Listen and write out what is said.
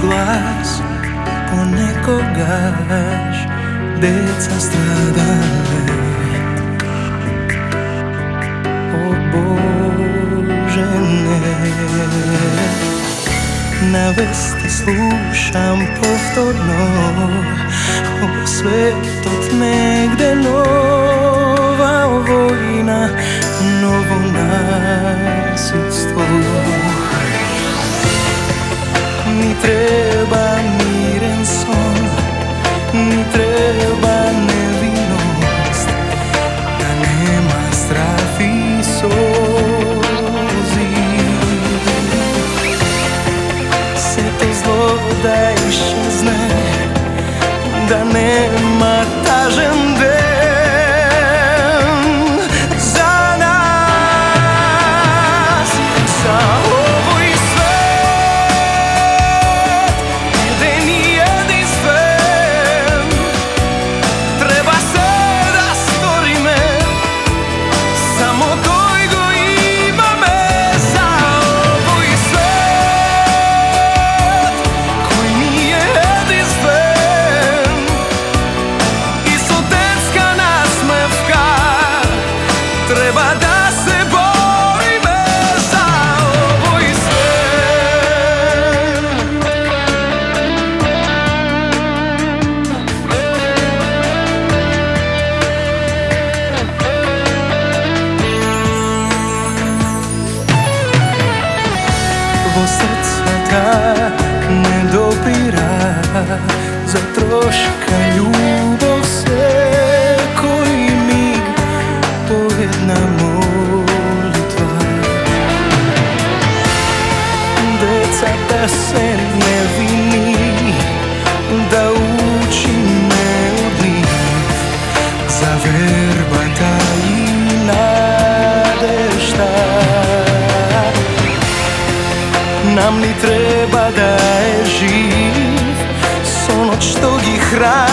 glas Ponekoga deca stradale O Bože ne. Na vesti slušam povtorno O svetot negde nova vojna 骨折は znam li treba da je živ. S onog što ih hrani